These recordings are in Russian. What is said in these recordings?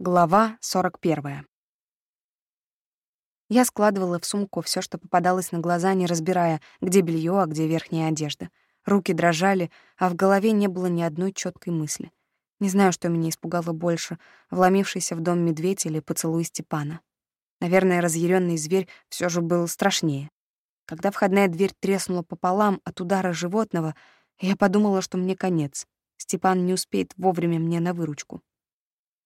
Глава 41. Я складывала в сумку все, что попадалось на глаза, не разбирая, где белье, а где верхняя одежда. Руки дрожали, а в голове не было ни одной четкой мысли. Не знаю, что меня испугало больше — вломившийся в дом медведь или поцелуй Степана. Наверное, разъяренный зверь все же был страшнее. Когда входная дверь треснула пополам от удара животного, я подумала, что мне конец. Степан не успеет вовремя мне на выручку.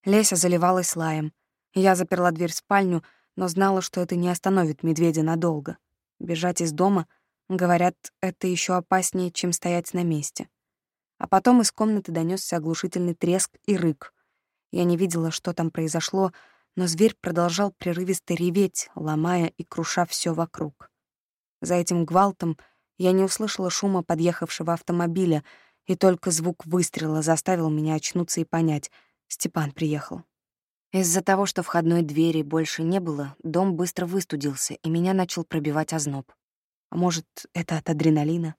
Леся заливалась лаем. Я заперла дверь в спальню, но знала, что это не остановит медведя надолго. Бежать из дома, говорят, это еще опаснее, чем стоять на месте. А потом из комнаты донесся оглушительный треск и рык. Я не видела, что там произошло, но зверь продолжал прерывисто реветь, ломая и круша все вокруг. За этим гвалтом я не услышала шума подъехавшего автомобиля, и только звук выстрела заставил меня очнуться и понять — Степан приехал. Из-за того, что входной двери больше не было, дом быстро выстудился, и меня начал пробивать озноб. А может, это от адреналина?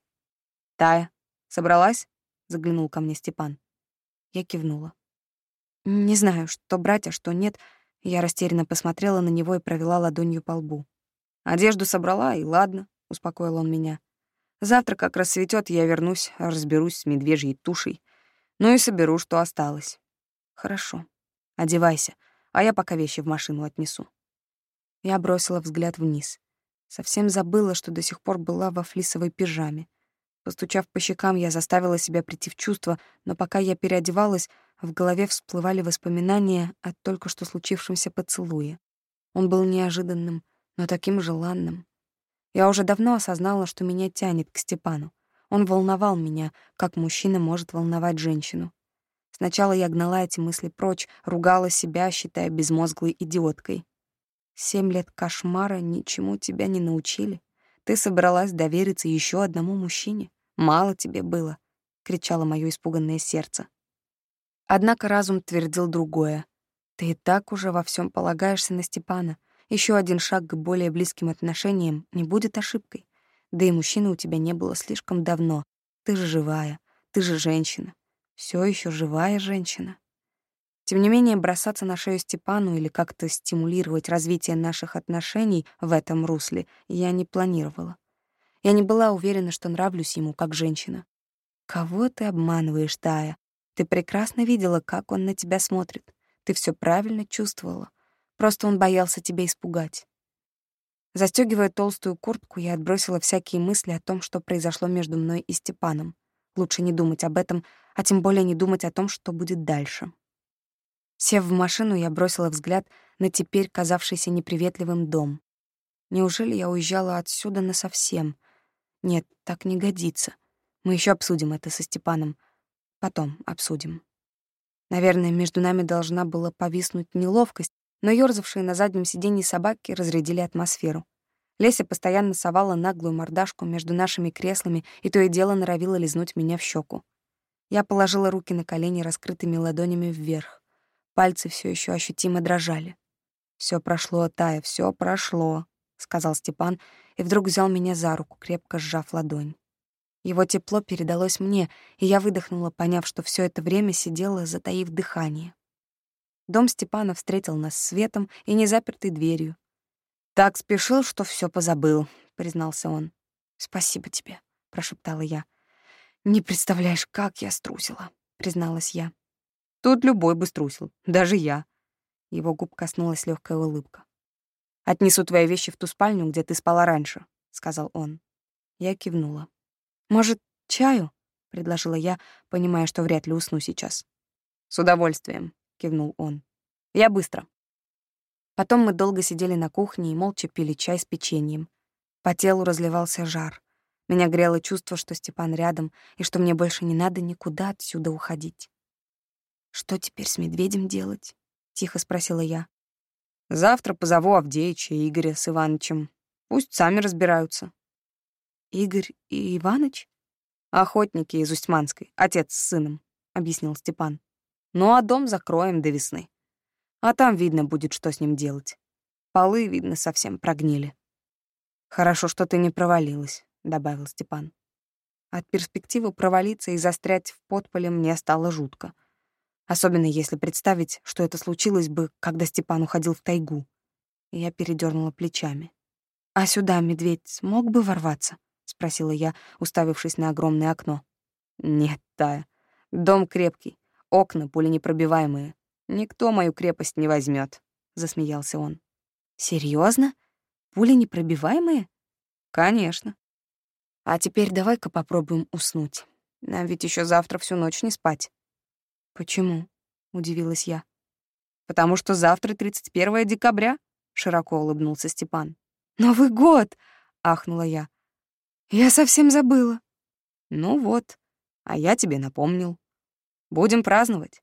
«Тая, собралась?» — заглянул ко мне Степан. Я кивнула. Не знаю, что брать, а что нет. Я растерянно посмотрела на него и провела ладонью по лбу. «Одежду собрала, и ладно», — успокоил он меня. «Завтра, как рассветет, я вернусь, разберусь с медвежьей тушей. Ну и соберу, что осталось. Хорошо. Одевайся, а я пока вещи в машину отнесу. Я бросила взгляд вниз. Совсем забыла, что до сих пор была во флисовой пижаме. Постучав по щекам, я заставила себя прийти в чувство, но пока я переодевалась, в голове всплывали воспоминания о только что случившемся поцелуе. Он был неожиданным, но таким желанным. Я уже давно осознала, что меня тянет к Степану. Он волновал меня, как мужчина может волновать женщину. Сначала я гнала эти мысли прочь, ругала себя, считая безмозглой идиоткой. Семь лет кошмара ничему тебя не научили. Ты собралась довериться еще одному мужчине. Мало тебе было, — кричало мое испуганное сердце. Однако разум твердил другое. Ты и так уже во всем полагаешься на Степана. Еще один шаг к более близким отношениям не будет ошибкой. Да и мужчины у тебя не было слишком давно. Ты же живая, ты же женщина все еще живая женщина. Тем не менее, бросаться на шею Степану или как-то стимулировать развитие наших отношений в этом русле я не планировала. Я не была уверена, что нравлюсь ему как женщина. Кого ты обманываешь, Тая? Ты прекрасно видела, как он на тебя смотрит. Ты все правильно чувствовала. Просто он боялся тебя испугать. Застегивая толстую куртку, я отбросила всякие мысли о том, что произошло между мной и Степаном. Лучше не думать об этом, а тем более не думать о том, что будет дальше. Сев в машину, я бросила взгляд на теперь казавшийся неприветливым дом. Неужели я уезжала отсюда насовсем? Нет, так не годится. Мы еще обсудим это со Степаном. Потом обсудим. Наверное, между нами должна была повиснуть неловкость, но ёрзавшие на заднем сиденье собаки разрядили атмосферу. Леся постоянно совала наглую мордашку между нашими креслами и то и дело норовила лизнуть меня в щеку. Я положила руки на колени раскрытыми ладонями вверх. Пальцы все еще ощутимо дрожали. Все прошло, Тая, все прошло», — сказал Степан, и вдруг взял меня за руку, крепко сжав ладонь. Его тепло передалось мне, и я выдохнула, поняв, что все это время сидела, затаив дыхание. Дом Степана встретил нас светом и незапертой дверью. «Так спешил, что все позабыл», — признался он. «Спасибо тебе», — прошептала я. «Не представляешь, как я струсила», — призналась я. «Тут любой бы струсил, даже я». Его губ коснулась легкая улыбка. «Отнесу твои вещи в ту спальню, где ты спала раньше», — сказал он. Я кивнула. «Может, чаю?» — предложила я, понимая, что вряд ли усну сейчас. «С удовольствием», — кивнул он. «Я быстро». Потом мы долго сидели на кухне и молча пили чай с печеньем. По телу разливался жар. Меня грело чувство, что Степан рядом, и что мне больше не надо никуда отсюда уходить. «Что теперь с медведем делать?» — тихо спросила я. «Завтра позову Авдеича и Игоря с Иванычем. Пусть сами разбираются». «Игорь и Иваныч?» «Охотники из Устьманской, отец с сыном», — объяснил Степан. «Ну а дом закроем до весны. А там видно будет, что с ним делать. Полы, видно, совсем прогнили». «Хорошо, что ты не провалилась. — добавил Степан. От перспективы провалиться и застрять в подполе мне стало жутко. Особенно если представить, что это случилось бы, когда Степан уходил в тайгу. Я передернула плечами. «А сюда медведь смог бы ворваться?» — спросила я, уставившись на огромное окно. «Нет, Тая. Дом крепкий, окна пуленепробиваемые. Никто мою крепость не возьмет, засмеялся он. Серьезно? Пуленепробиваемые? Конечно. А теперь давай-ка попробуем уснуть. Нам ведь еще завтра всю ночь не спать. Почему? удивилась я. Потому что завтра 31 декабря, широко улыбнулся Степан. Новый год, ахнула я. Я совсем забыла. Ну вот, а я тебе напомнил. Будем праздновать.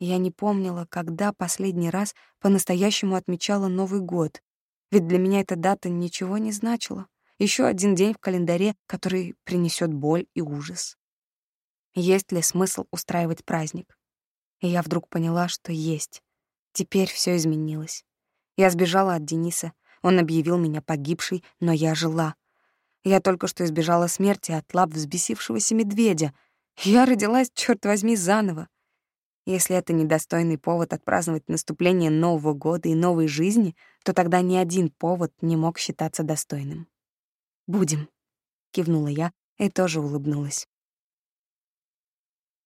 Я не помнила, когда последний раз по-настоящему отмечала Новый год, ведь для меня эта дата ничего не значила. Еще один день в календаре, который принесет боль и ужас. Есть ли смысл устраивать праздник? И я вдруг поняла, что есть. Теперь все изменилось. Я сбежала от Дениса, он объявил меня погибшей, но я жила. Я только что избежала смерти от лап взбесившегося медведя. Я родилась, черт возьми, заново. Если это недостойный повод отпраздновать наступление Нового года и новой жизни, то тогда ни один повод не мог считаться достойным. «Будем», — кивнула я и тоже улыбнулась.